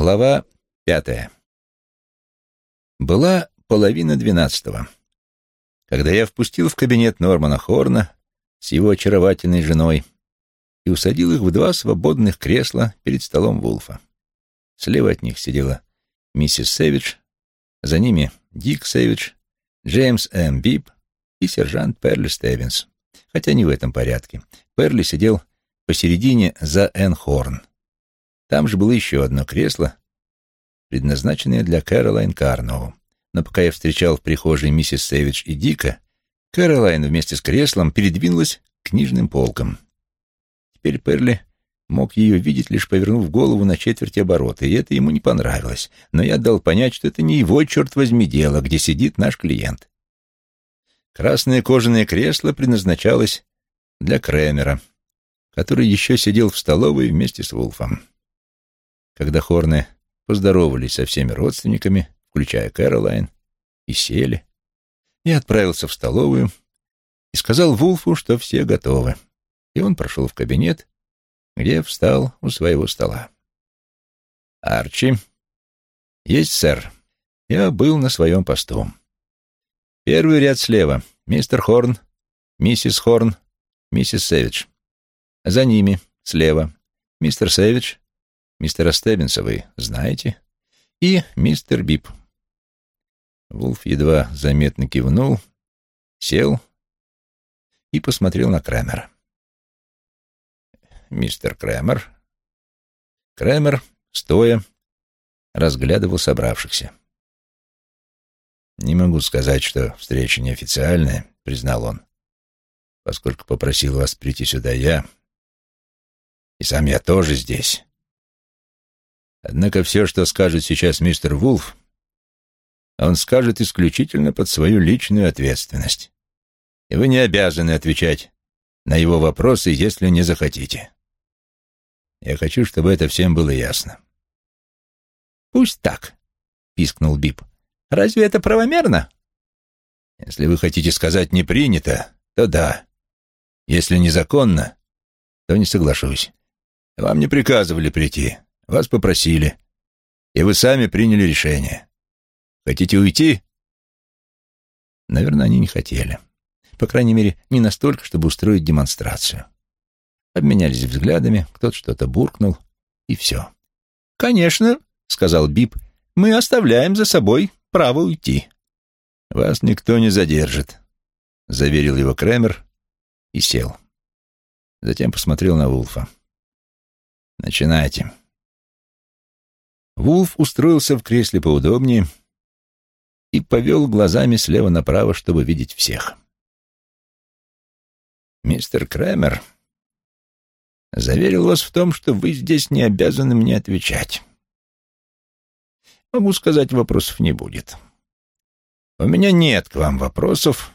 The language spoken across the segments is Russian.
Глава пятая. Была половина двенадцатого, когда я впустил в кабинет Нормана Хорна с его очаровательной женой и усадил их в два свободных кресла перед столом Вулфа. Слева от них сидела миссис Сэвидж, за ними Дик Сэвидж, Джеймс М. Бип и сержант Перли Стевенс, хотя не в этом порядке. Перли сидел посередине за Энн Хорн, там же было еще одно кресло, предназначенное для Кэролайн Карноу. Но пока я встречал в прихожей миссис Сэвидж и Дика, Кэролайн вместе с креслом передвинулась к книжным полкам. Теперь Перли мог ее видеть, лишь повернув голову на четверть оборота, и это ему не понравилось. Но я дал понять, что это не его, черт возьми, дело, где сидит наш клиент. Красное кожаное кресло предназначалось для Кремера, который еще сидел в столовой вместе с Вулфом. Когда Хорны поздоровались со всеми родственниками, включая Кэролайн, и сели, я отправился в столовую и сказал Вулфу, что все готовы. И он прошел в кабинет, где встал у своего стола. «Арчи?» «Есть, сэр. Я был на своем посту. Первый ряд слева. Мистер Хорн, миссис Хорн, миссис Сэвидж. За ними, слева, мистер Сэвидж, Мистера Стеббинса вы знаете? И мистер Бип. Вулф едва заметно кивнул, сел и посмотрел на Крэмера. Мистер Крэмер. Крэмер, стоя, разглядывал собравшихся. «Не могу сказать, что встреча неофициальная», — признал он, «поскольку попросил вас прийти сюда я, и сам я тоже здесь. Однако все, что скажет сейчас мистер Вулф, он скажет исключительно под свою личную ответственность. И вы не обязаны отвечать на его вопросы, если не захотите. Я хочу, чтобы это всем было ясно. «Пусть так», — пискнул Бип. «Разве это правомерно?» «Если вы хотите сказать «не принято», то да. Если незаконно, то не соглашусь. Вам не приказывали прийти. Вас попросили, и вы сами приняли решение. Хотите уйти? Наверное, они не хотели. По крайней мере, не настолько, чтобы устроить демонстрацию. Обменялись взглядами, кто-то что-то буркнул, и все. «Конечно», — сказал Бип, — «мы оставляем за собой право уйти». «Вас никто не задержит», — заверил его Кремер и сел. Затем посмотрел на Вулфа. «Начинайте». Вулф устроился в кресле поудобнее и повел глазами слева направо, чтобы видеть всех. «Мистер Крэмер заверил вас в том, что вы здесь не обязаны мне отвечать. Могу сказать, вопросов не будет. У меня нет к вам вопросов,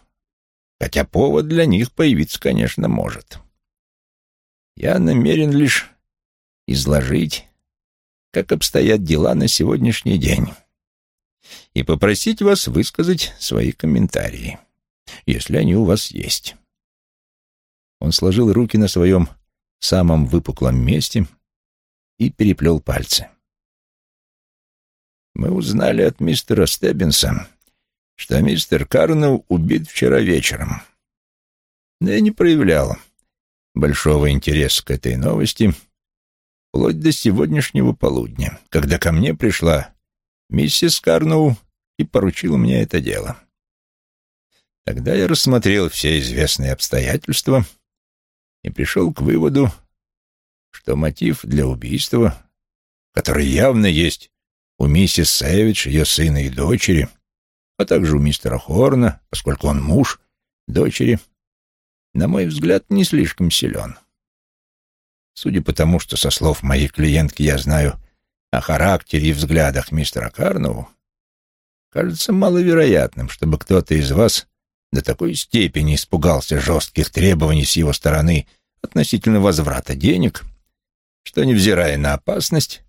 хотя повод для них появиться, конечно, может. Я намерен лишь изложить как обстоят дела на сегодняшний день, и попросить вас высказать свои комментарии, если они у вас есть. Он сложил руки на своем самом выпуклом месте и переплел пальцы. Мы узнали от мистера Стеббинса, что мистер Карнелл убит вчера вечером. Но я не проявлял большого интереса к этой новости — вплоть до сегодняшнего полудня, когда ко мне пришла миссис Карноу и поручила мне это дело. Тогда я рассмотрел все известные обстоятельства и пришел к выводу, что мотив для убийства, который явно есть у миссис Сэвидж, ее сына и дочери, а также у мистера Хорна, поскольку он муж дочери, на мой взгляд, не слишком силен. Судя по тому, что со слов моей клиентки я знаю о характере и взглядах мистера Карнову, кажется маловероятным, чтобы кто-то из вас до такой степени испугался жестких требований с его стороны относительно возврата денег, что, невзирая на опасность,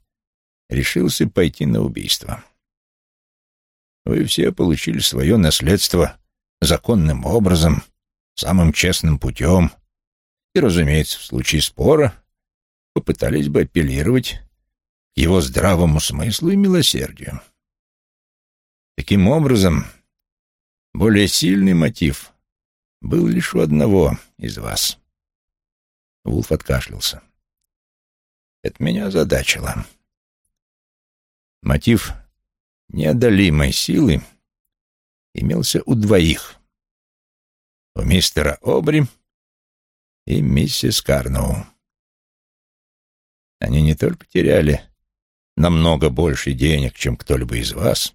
решился пойти на убийство. Вы все получили свое наследство законным образом, самым честным путем, и, разумеется, в случае спора попытались бы апеллировать его здравому смыслу и милосердию. Таким образом, более сильный мотив был лишь у одного из вас. Вулф откашлялся. Это меня озадачило. Мотив неодолимой силы имелся у двоих. У мистера Обри и миссис Карноу. Они не только теряли намного больше денег, чем кто-либо из вас,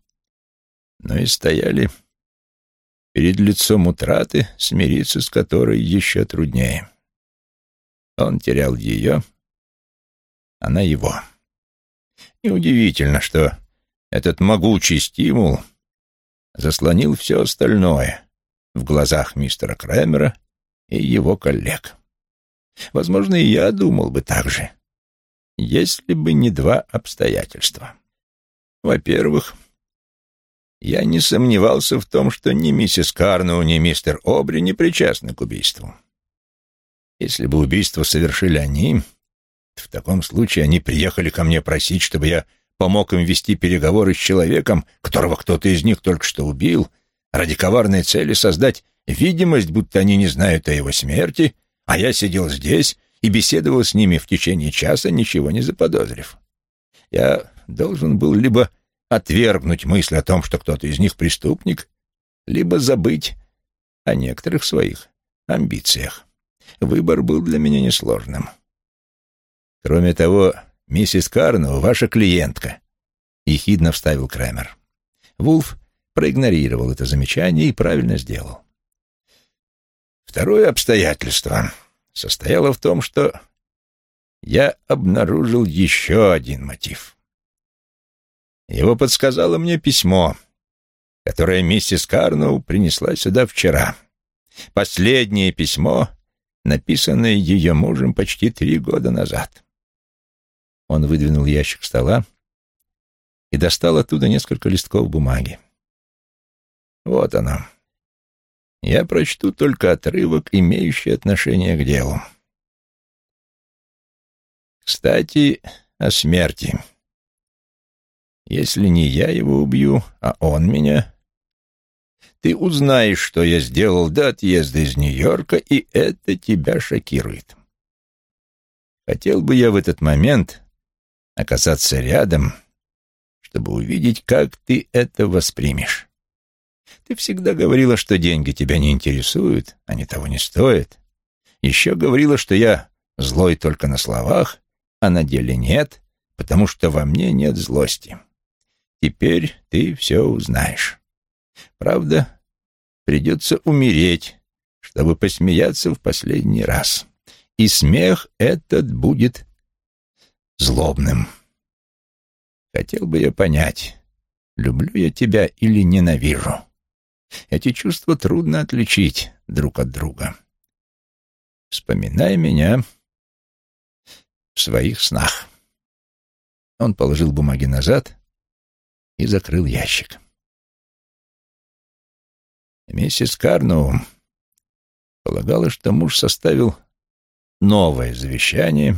но и стояли перед лицом утраты, смириться с которой еще труднее. Он терял ее, она его. Неудивительно, что этот могучий стимул заслонил все остальное в глазах мистера Крэмера и его коллег. Возможно, и я думал бы так же, если бы не два обстоятельства. Во-первых, я не сомневался в том, что ни миссис Карноу, ни мистер Обри не причастны к убийству. Если бы убийство совершили они, в таком случае они приехали ко мне просить, чтобы я помог им вести переговоры с человеком, которого кто-то из них только что убил, ради коварной цели создать видимость, будто они не знают о его смерти, а я сидел здесь и беседовал с ними в течение часа, ничего не заподозрив. Я должен был либо отвергнуть мысль о том, что кто-то из них преступник, либо забыть о некоторых своих амбициях. Выбор был для меня несложным. Кроме того, миссис Карноу — ваша клиентка, — ехидно вставил Крэмер. Вулф проигнорировал это замечание и правильно сделал. Второе обстоятельство состояло в том, что я обнаружил еще один мотив. Его подсказало мне письмо, которое миссис Карноу принесла сюда вчера. Последнее письмо, написанное ее мужем почти три года назад. Он выдвинул ящик стола и достал оттуда несколько листков бумаги. Вот оно. Я прочту только отрывок, имеющий отношение к делу. Кстати, о смерти. Если не я его убью, а он меня, ты узнаешь, что я сделал до отъезда из Нью-Йорка, и это тебя шокирует. Хотел бы я в этот момент оказаться рядом, чтобы увидеть, как ты это воспримешь. Ты всегда говорила, что деньги тебя не интересуют, они того не стоят. Еще говорила, что я злой только на словах, а на деле нет, потому что во мне нет злости. Теперь ты все узнаешь. Правда, придется умереть, чтобы посмеяться в последний раз. И смех этот будет злобным. Хотел бы я понять, люблю я тебя или ненавижу. Эти чувства трудно отличить друг от друга. Вспоминай меня в своих снах. Он положил бумаги назад и закрыл ящик. Миссис Карноу полагала, что муж составил новое завещание,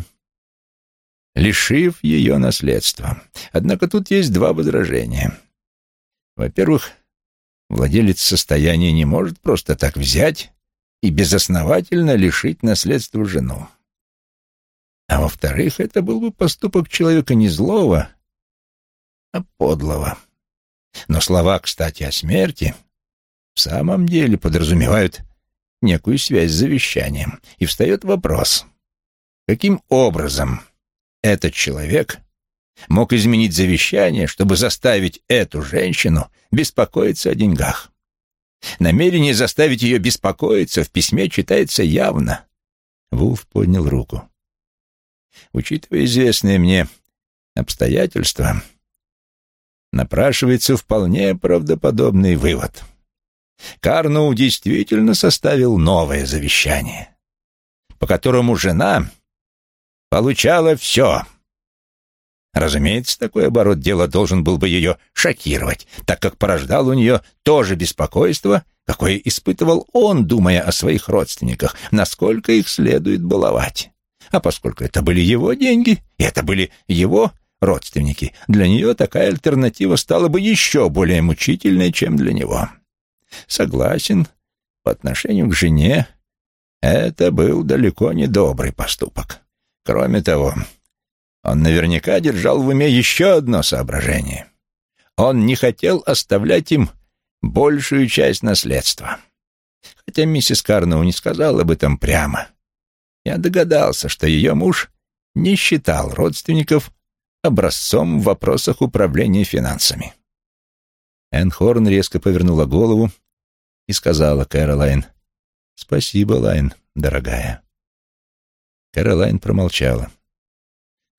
лишив ее наследства. Однако тут есть два возражения. Во-первых, владелец состояния не может просто так взять и безосновательно лишить наследства жену. А во-вторых, это был бы поступок человека не злого, а подлого. Но слова, кстати, о смерти в самом деле подразумевают некую связь с завещанием. И встает вопрос, каким образом этот человек мог изменить завещание, чтобы заставить эту женщину беспокоиться о деньгах. Намерение заставить ее беспокоиться в письме читается явно. Вулф поднял руку. Учитывая известные мне обстоятельства, напрашивается вполне правдоподобный вывод. Карноу действительно составил новое завещание, по которому жена получала все. Разумеется, такой оборот дела должен был бы ее шокировать, так как порождал у нее то же беспокойство, какое испытывал он, думая о своих родственниках, насколько их следует баловать. А поскольку это были его деньги, и это были его родственники, для нее такая альтернатива стала бы еще более мучительной, чем для него. Согласен, по отношению к жене это был далеко не добрый поступок. Кроме того, он наверняка держал в уме еще одно соображение. Он не хотел оставлять им большую часть наследства. Хотя миссис Карноу не сказала об этом прямо. Я догадался, что ее муж не считал родственников образцом в вопросах управления финансами. Энн Хорн резко повернула голову и сказала Кэролайн, «Спасибо, Лайн, дорогая». Кэролайн промолчала.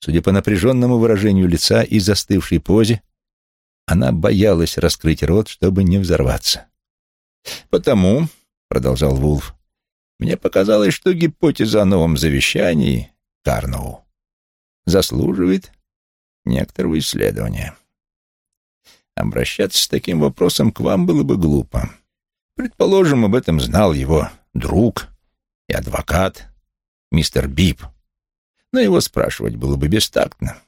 Судя по напряженному выражению лица и застывшей позе, она боялась раскрыть рот, чтобы не взорваться. «Потому», — продолжал Вулф, — «мне показалось, что гипотеза о новом завещании Карноу заслуживает некоторого исследования. Обращаться с таким вопросом к вам было бы глупо. Предположим, об этом знал его друг и адвокат, мистер Бип. Но его спрашивать было бы бестактно.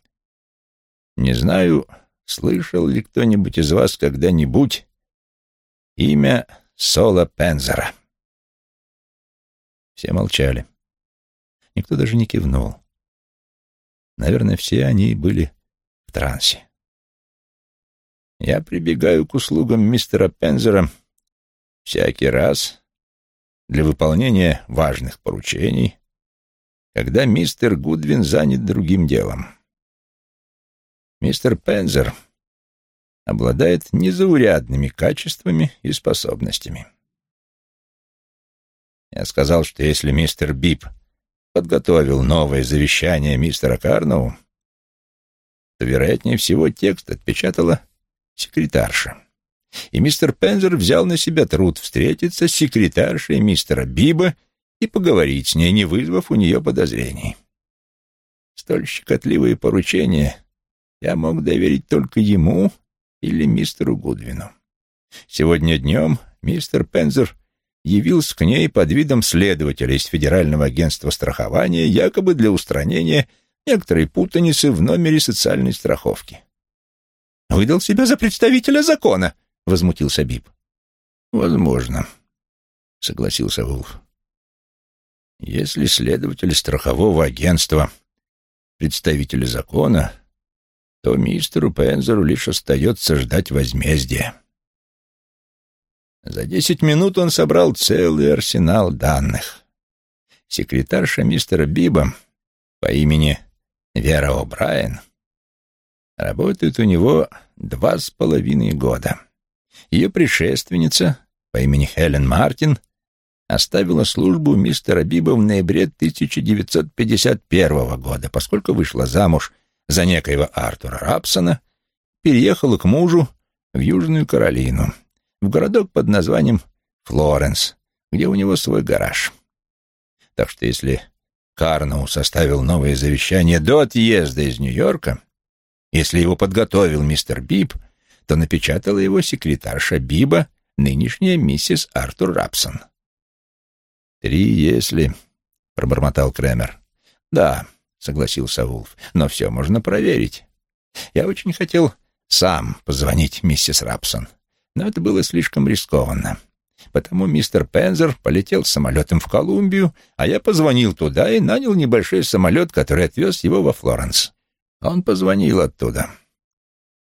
Не знаю, слышал ли кто-нибудь из вас когда-нибудь имя Сола Пензера. Все молчали. Никто даже не кивнул. Наверное, все они были в трансе. Я прибегаю к услугам мистера Пензера всякий раз для выполнения важных поручений, когда мистер Гудвин занят другим делом. Мистер Пензер обладает незаурядными качествами и способностями. Я сказал, что если мистер Бип подготовил новое завещание мистера Карноу, то, вероятнее всего, текст отпечатала секретарша. И мистер Пензер взял на себя труд встретиться с секретаршей мистера Биба и поговорить с ней, не вызвав у нее подозрений. Столь щекотливые поручения я мог доверить только ему или мистеру Гудвину. Сегодня днем мистер Пензер явился к ней под видом следователя из Федерального агентства страхования, якобы для устранения некоторой путаницы в номере социальной страховки. «Выдал себя за представителя закона», — возмутился Бип. «Возможно», — согласился Вулф. «Если следователь страхового агентства — представитель закона, то мистеру Пензеру лишь остается ждать возмездия». За десять минут он собрал целый арсенал данных. Секретарша мистера Биба по имени Вера О'Брайен работает у него два с половиной года. Ее предшественница по имени Хелен Мартин оставила службу мистера Биба в ноябре 1951 года, поскольку вышла замуж за некоего Артура Рапсона, переехала к мужу в Южную Каролину в городок под названием Флоренс, где у него свой гараж. Так что если Карноу составил новое завещание до отъезда из Нью-Йорка, если его подготовил мистер Бип, то напечатала его секретарша Биба, нынешняя миссис Артур Рапсон. «Три если», — пробормотал Кремер. «Да», — согласился Вулф, — «но все можно проверить. Я очень хотел сам позвонить миссис Рапсон, но это было слишком рискованно. Потому мистер Пензер полетел самолетом в Колумбию, а я позвонил туда и нанял небольшой самолет, который отвез его во Флоренс. Он позвонил оттуда.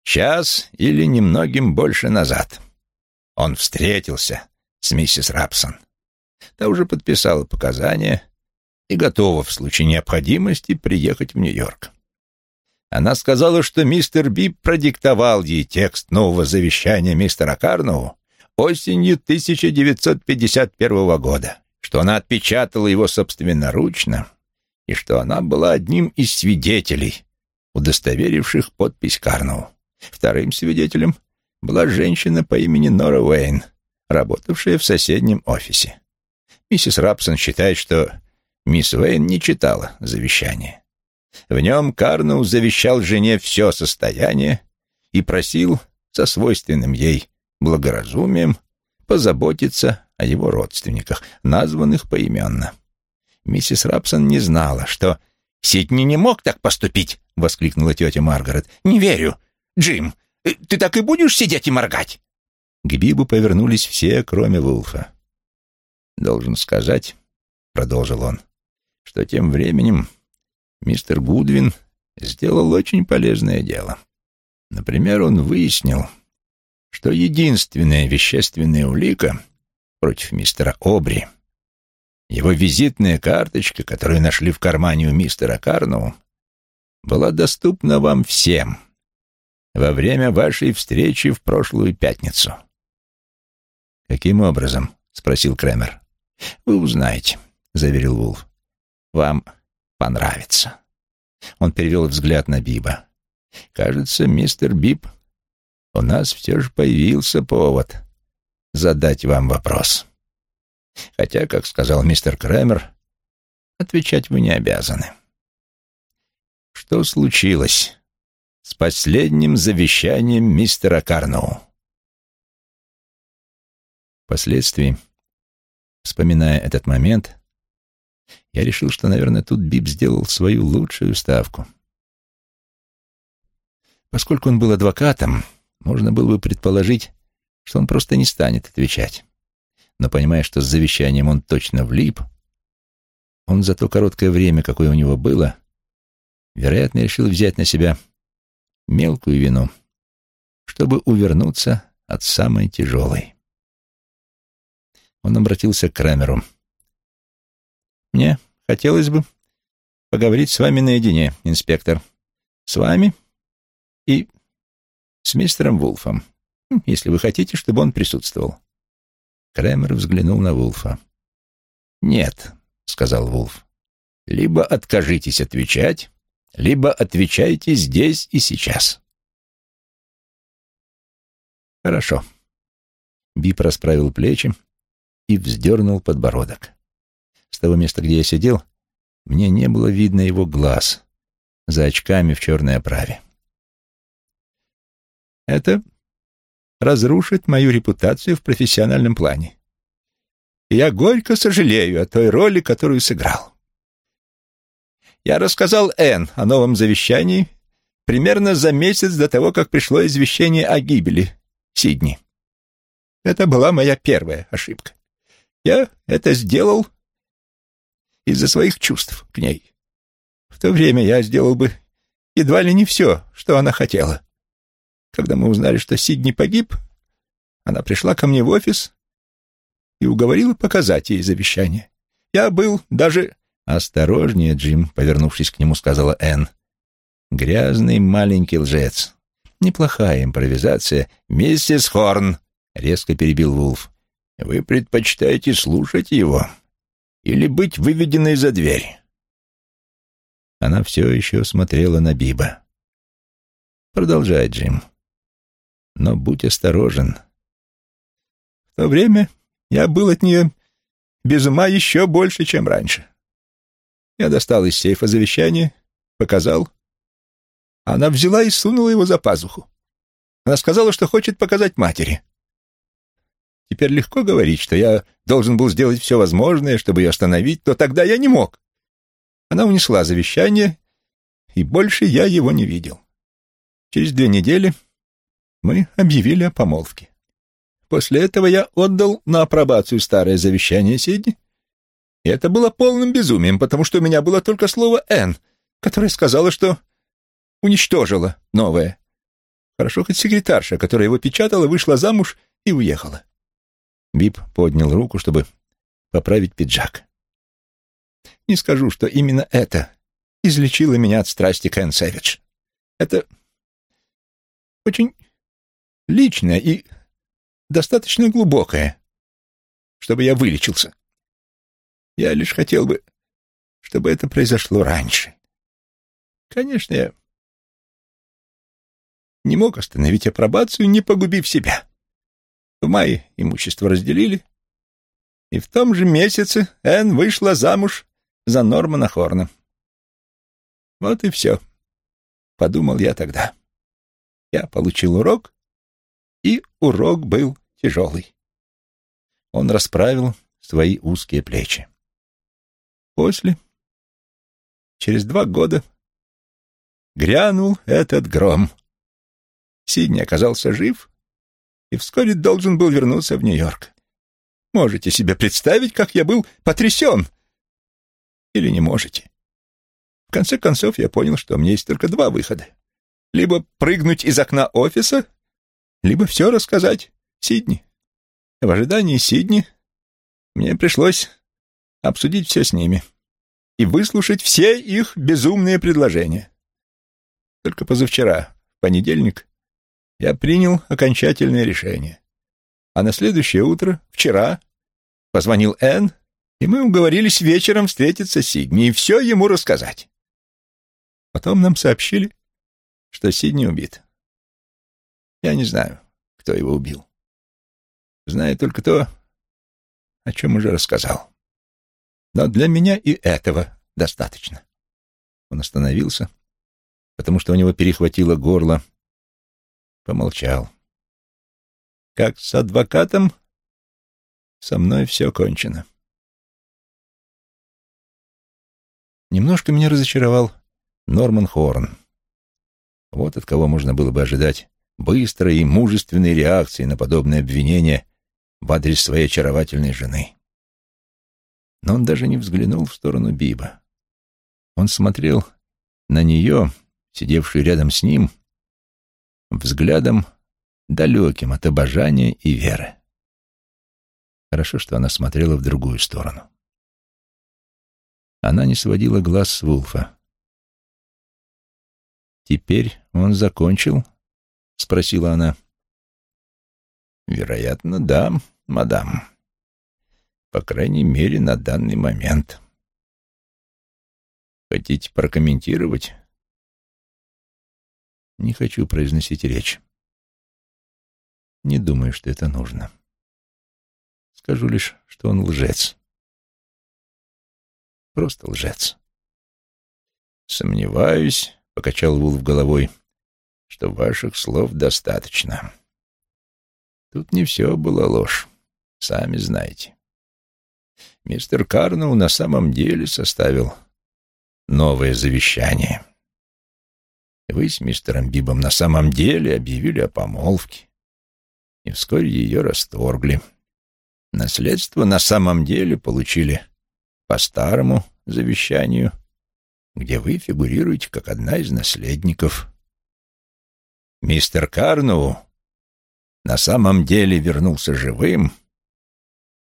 Час или немногим больше назад. Он встретился с миссис Рапсон. Та уже подписала показания и готова в случае необходимости приехать в Нью-Йорк. Она сказала, что мистер Бип продиктовал ей текст нового завещания мистера Карноу осенью 1951 года, что она отпечатала его собственноручно и что она была одним из свидетелей, удостоверивших подпись Карноу. Вторым свидетелем была женщина по имени Нора Уэйн, работавшая в соседнем офисе. Миссис Рапсон считает, что мисс Уэйн не читала завещание. В нем Карноу завещал жене все состояние и просил со свойственным ей благоразумием позаботиться о его родственниках, названных поименно. Миссис Рапсон не знала, что Сидни не мог так поступить, — воскликнула тетя Маргарет. «Не верю. Джим, э, ты так и будешь сидеть и моргать?» К Бибу повернулись все, кроме Вулфа. «Должен сказать», — продолжил он, — «что тем временем мистер Гудвин сделал очень полезное дело. Например, он выяснил, что единственная вещественная улика против мистера Обри, его визитная карточка, которую нашли в кармане у мистера Карноу, была доступна вам всем во время вашей встречи в прошлую пятницу. «Каким образом?» — спросил Кремер. «Вы узнаете», — заверил Вулф. «Вам понравится». Он перевел взгляд на Биба. «Кажется, мистер Биб, у нас все же появился повод задать вам вопрос. Хотя, как сказал мистер Кремер, отвечать вы не обязаны. Что случилось с последним завещанием мистера Карноу?» Впоследствии, вспоминая этот момент, я решил, что, наверное, тут Бип сделал свою лучшую ставку. Поскольку он был адвокатом, можно было бы предположить, что он просто не станет отвечать. Но понимая, что с завещанием он точно влип, он за то короткое время, какое у него было, вероятно, решил взять на себя мелкую вину, чтобы увернуться от самой тяжелой. Он обратился к Крамеру. «Мне хотелось бы поговорить с вами наедине, инспектор. С вами и с мистером Вулфом, если вы хотите, чтобы он присутствовал». Крамер взглянул на Вулфа. «Нет», — сказал Вулф. «Либо откажитесь отвечать, либо отвечайте здесь и сейчас». «Хорошо». Бип расправил плечи, и вздернул подбородок. С того места, где я сидел, мне не было видно его глаз за очками в черной оправе. Это разрушит мою репутацию в профессиональном плане. я горько сожалею о той роли, которую сыграл. Я рассказал Энн о новом завещании примерно за месяц до того, как пришло извещение о гибели Сидни. Это была моя первая ошибка. Я это сделал из-за своих чувств к ней. В то время я сделал бы едва ли не все, что она хотела. Когда мы узнали, что Сидни погиб, она пришла ко мне в офис и уговорила показать ей завещание. Я был даже... «Осторожнее, Джим», — повернувшись к нему, сказала Энн. «Грязный маленький лжец. Неплохая импровизация. Миссис Хорн», — резко перебил Вулф. Вы предпочитаете слушать его или быть выведенной за дверь?» Она все еще смотрела на Биба. «Продолжай, Джим. Но будь осторожен. В то время я был от нее без ума еще больше, чем раньше. Я достал из сейфа завещание, показал. Она взяла и сунула его за пазуху. Она сказала, что хочет показать матери. Теперь легко говорить, что я должен был сделать все возможное, чтобы ее остановить, то тогда я не мог. Она унесла завещание, и больше я его не видел. Через две недели мы объявили о помолвке. После этого я отдал на апробацию старое завещание Сидни, и это было полным безумием, потому что у меня было только слово «Н», которое сказала, что уничтожила новое. Хорошо хоть секретарша, которая его печатала, вышла замуж и уехала. Бип поднял руку, чтобы поправить пиджак. Не скажу, что именно это излечило меня от страсти к Энн Сэвидж. Это очень личное и достаточно глубокое, чтобы я вылечился. Я лишь хотел бы, чтобы это произошло раньше. Конечно, я не мог остановить апробацию, не погубив себя. В мае имущество разделили, и в том же месяце Энн вышла замуж за Нормана Хорна. Вот и все, — подумал я тогда. Я получил урок, и урок был тяжелый. Он расправил свои узкие плечи. После, через два года, грянул этот гром. Сидни оказался жив и вскоре должен был вернуться в Нью-Йорк. Можете себе представить, как я был потрясен? Или не можете? В конце концов, я понял, что у меня есть только два выхода. Либо прыгнуть из окна офиса, либо все рассказать Сидни. В ожидании Сидни мне пришлось обсудить все с ними и выслушать все их безумные предложения. Только позавчера, в понедельник, я принял окончательное решение. А на следующее утро, вчера, позвонил Энн, и мы уговорились вечером встретиться с Сидни и все ему рассказать. Потом нам сообщили, что Сидни убит. Я не знаю, кто его убил. Знаю только то, о чем уже рассказал. Но для меня и этого достаточно. Он остановился, потому что у него перехватило горло, помолчал. Как с адвокатом, со мной все кончено. Немножко меня разочаровал Норман Хорн. Вот от кого можно было бы ожидать быстрой и мужественной реакции на подобное обвинение в адрес своей очаровательной жены. Но он даже не взглянул в сторону Биба. Он смотрел на нее, сидевшую рядом с ним, взглядом далеким от обожания и веры. Хорошо, что она смотрела в другую сторону. Она не сводила глаз с Вулфа. «Теперь он закончил?» — спросила она. «Вероятно, да, мадам. По крайней мере, на данный момент. Хотите прокомментировать?» «Не хочу произносить речь. Не думаю, что это нужно. Скажу лишь, что он лжец. Просто лжец». «Сомневаюсь», — покачал Вулф головой, — «что ваших слов достаточно». Тут не все было ложь, сами знаете. Мистер Карнелл на самом деле составил новое завещание. Вы с мистером Бибом на самом деле объявили о помолвке, и вскоре ее расторгли. Наследство на самом деле получили по старому завещанию, где вы фигурируете как одна из наследников. Мистер Карноу на самом деле вернулся живым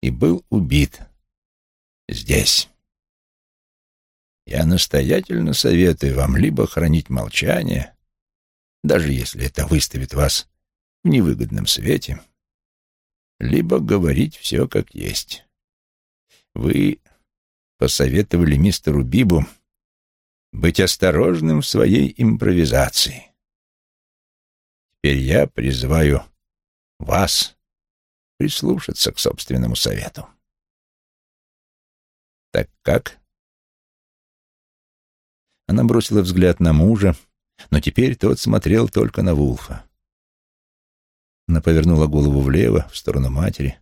и был убит здесь. Я настоятельно советую вам либо хранить молчание, даже если это выставит вас в невыгодном свете, либо говорить все как есть. Вы посоветовали мистеру Бибу быть осторожным в своей импровизации. Теперь я призываю вас прислушаться к собственному совету. Так как? Она бросила взгляд на мужа, но теперь тот смотрел только на Вулфа. Она повернула голову влево, в сторону матери,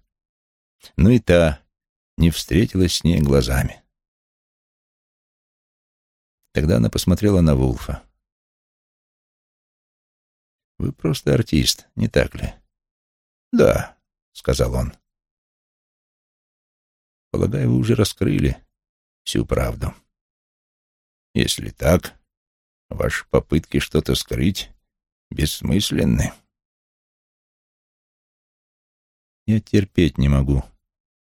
но и та не встретилась с ней глазами. Тогда она посмотрела на Вулфа. «Вы просто артист, не так ли?» «Да», — сказал он. «Полагаю, вы уже раскрыли всю правду. Если так, ваши попытки что-то скрыть бессмысленны». Я терпеть не могу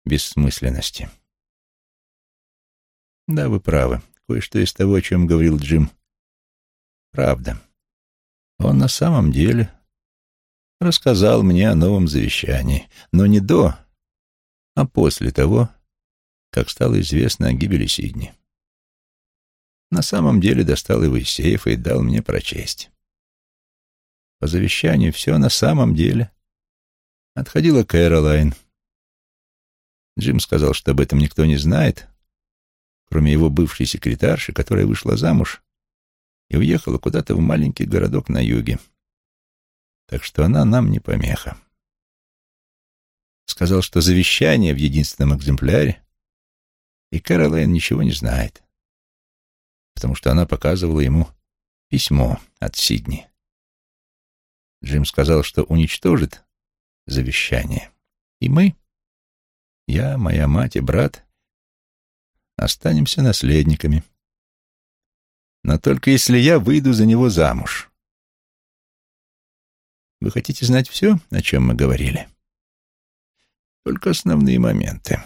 бессмысленности. Да, вы правы. Кое-что из того, о чем говорил Джим, правда. Он на самом деле рассказал мне о новом завещании, но не до, а после того, как стало известно о гибели Сидни. На самом деле достал его из сейфа и дал мне прочесть. По завещанию все на самом деле отходила Кэролайн. Джим сказал, что об этом никто не знает, кроме его бывшей секретарши, которая вышла замуж и уехала куда-то в маленький городок на юге так что она нам не помеха. Сказал, что завещание в единственном экземпляре, и Кэролайн ничего не знает, потому что она показывала ему Письмо от Сидни. Джим сказал, что уничтожит завещание. И мы, я, моя мать и брат, останемся наследниками. Но только если я выйду за него замуж. Вы хотите знать все, о чем мы говорили? Только основные моменты.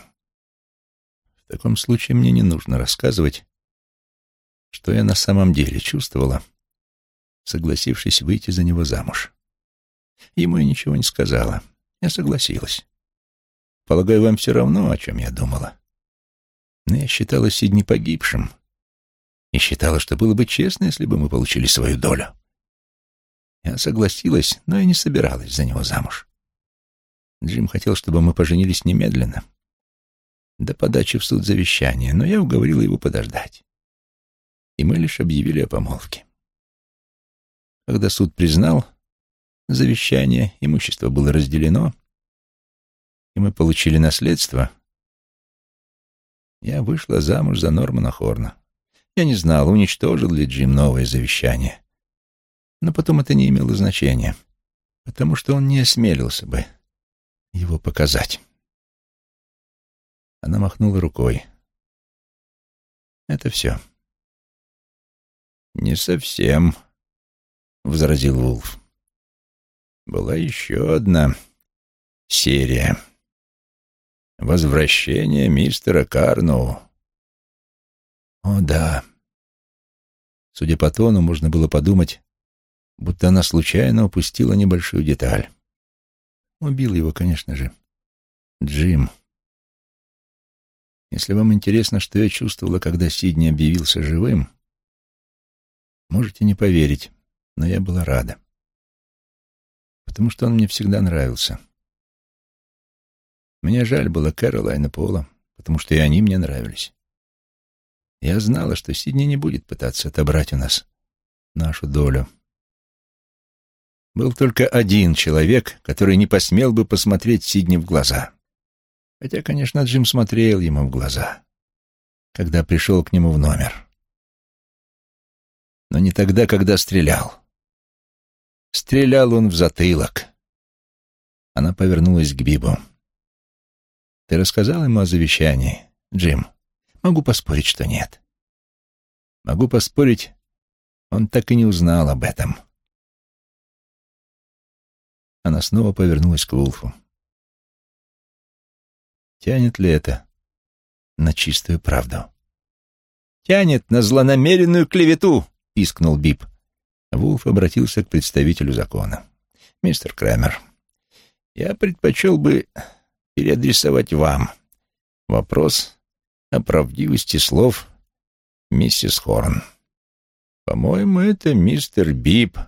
В таком случае мне не нужно рассказывать, что я на самом деле чувствовала, согласившись выйти за него замуж. Ему я ничего не сказала. Я согласилась. Полагаю, вам все равно, о чем я думала. Но я считала Сидни погибшим и считала, что было бы честно, если бы мы получили свою долю. Я согласилась, но я не собиралась за него замуж. Джим хотел, чтобы мы поженились немедленно, до подачи в суд завещания, но я уговорила его подождать. И мы лишь объявили о помолвке. Когда суд признал завещание, имущество было разделено, и мы получили наследство, я вышла замуж за Нормана Хорна. Я не знал, уничтожил ли Джим новое завещание. Но потом это не имело значения, потому что он не осмелился бы его показать. Она махнула рукой. Это все. «Не совсем», — возразил Вулф. «Была еще одна серия. Возвращение мистера Карноу». «О, да». Судя по тону, можно было подумать, будто она случайно упустила небольшую деталь. Убил его, конечно же, Джим. Если вам интересно, что я чувствовала, когда Сидни объявился живым, можете не поверить, но я была рада. Потому что он мне всегда нравился. Мне жаль было Кэролайн и Пола, потому что и они мне нравились. Я знала, что Сидни не будет пытаться отобрать у нас нашу долю. Был только один человек, который не посмел бы посмотреть Сидни в глаза. Хотя, конечно, Джим смотрел ему в глаза, когда пришел к нему в номер. Но не тогда, когда стрелял. Стрелял он в затылок. Она повернулась к Бибу. «Ты рассказал ему о завещании, Джим?» «Могу поспорить, что нет». «Могу поспорить, он так и не узнал об этом». Она снова повернулась к Вулфу. Тянет ли это на чистую правду? «Тянет на злонамеренную клевету!» — пискнул Бип. Вулф обратился к представителю закона. «Мистер Крэмер, я предпочел бы переадресовать вам вопрос о правдивости слов миссис Хорн. По-моему, это мистер Бип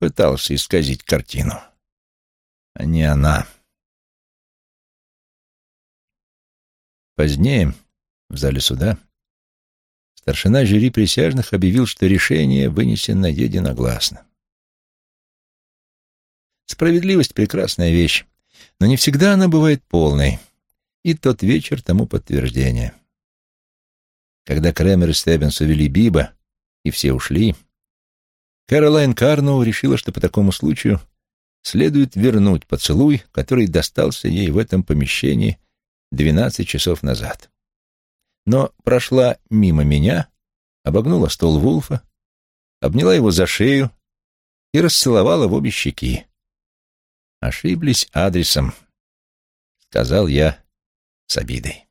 пытался исказить картину, а не она». Позднее, в зале суда, старшина жюри присяжных объявил, что решение вынесено единогласно. Справедливость — прекрасная вещь, но не всегда она бывает полной, и тот вечер тому подтверждение. Когда Крэмер и Стеббинс увели Биба, и все ушли, Кэролайн Карноу решила, что по такому случаю следует вернуть поцелуй, который достался ей в этом помещении двенадцать часов назад. Но прошла мимо меня, обогнула стол Вулфа, обняла его за шею и расцеловала в обе щеки. «Ошиблись адресом», — сказал я с обидой.